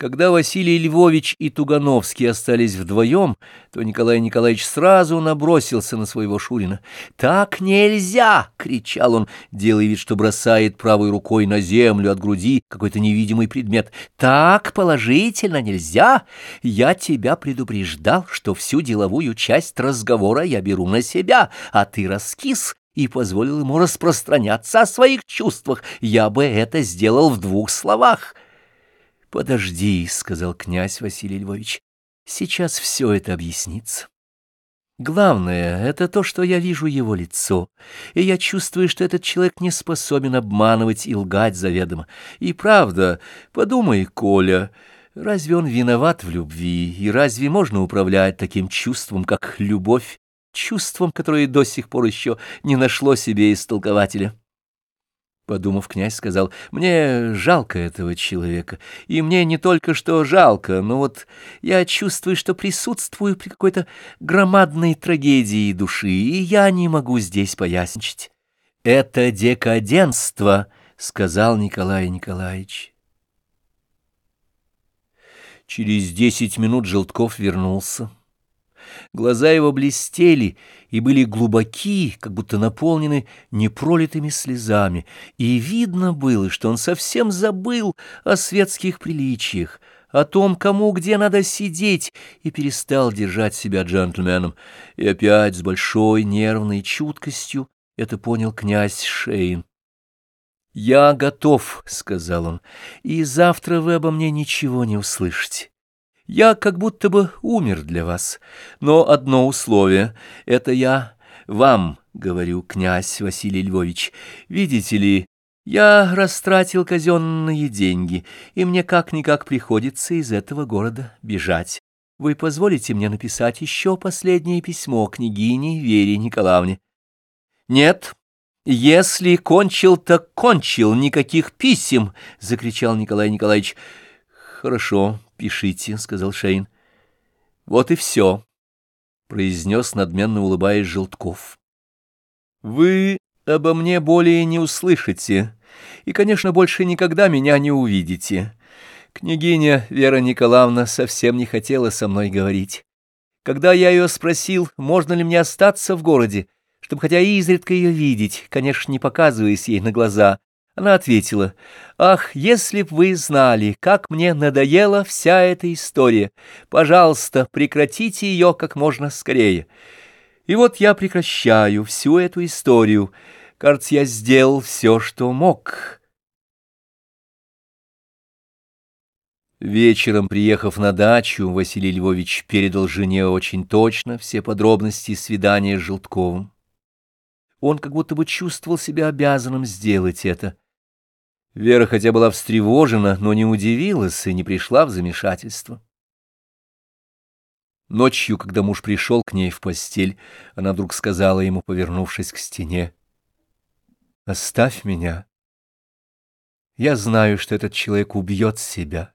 Когда Василий Львович и Тугановский остались вдвоем, то Николай Николаевич сразу набросился на своего Шурина. «Так нельзя!» — кричал он, делая вид, что бросает правой рукой на землю от груди какой-то невидимый предмет. «Так положительно нельзя! Я тебя предупреждал, что всю деловую часть разговора я беру на себя, а ты раскис» и позволил ему распространяться о своих чувствах. Я бы это сделал в двух словах». «Подожди», — сказал князь Василий Львович, — «сейчас все это объяснится». Главное — это то, что я вижу его лицо, и я чувствую, что этот человек не способен обманывать и лгать заведомо. И правда, подумай, Коля, разве он виноват в любви, и разве можно управлять таким чувством, как любовь, чувством, которое до сих пор еще не нашло себе истолкователя? Подумав, князь сказал, «Мне жалко этого человека, и мне не только что жалко, но вот я чувствую, что присутствую при какой-то громадной трагедии души, и я не могу здесь поясничать». «Это декаденство», — сказал Николай Николаевич. Через десять минут Желтков вернулся. Глаза его блестели и были глубоки, как будто наполнены непролитыми слезами, и видно было, что он совсем забыл о светских приличиях, о том, кому где надо сидеть, и перестал держать себя джентльменом. И опять с большой нервной чуткостью это понял князь Шейн. «Я готов», — сказал он, — «и завтра вы обо мне ничего не услышите». Я как будто бы умер для вас, но одно условие — это я вам, говорю, князь Василий Львович. Видите ли, я растратил казенные деньги, и мне как-никак приходится из этого города бежать. Вы позволите мне написать еще последнее письмо княгине Вере Николаевне? Нет, если кончил, так кончил, никаких писем, — закричал Николай Николаевич. Хорошо, пишите, — сказал Шейн. Вот и все, — произнес надменно улыбаясь Желтков. Вы обо мне более не услышите, и, конечно, больше никогда меня не увидите. Княгиня Вера Николаевна совсем не хотела со мной говорить. Когда я ее спросил, можно ли мне остаться в городе, чтобы хотя изредка ее видеть, конечно, не показываясь ей на глаза, она ответила, «Ах, если б вы знали, как мне надоела вся эта история! Пожалуйста, прекратите ее как можно скорее. И вот я прекращаю всю эту историю. Кажется, я сделал все, что мог». Вечером, приехав на дачу, Василий Львович передал жене очень точно все подробности свидания с Желтковым. Он как будто бы чувствовал себя обязанным сделать это. Вера хотя была встревожена, но не удивилась и не пришла в замешательство. Ночью, когда муж пришел к ней в постель, она вдруг сказала ему, повернувшись к стене, «Оставь меня. Я знаю, что этот человек убьет себя».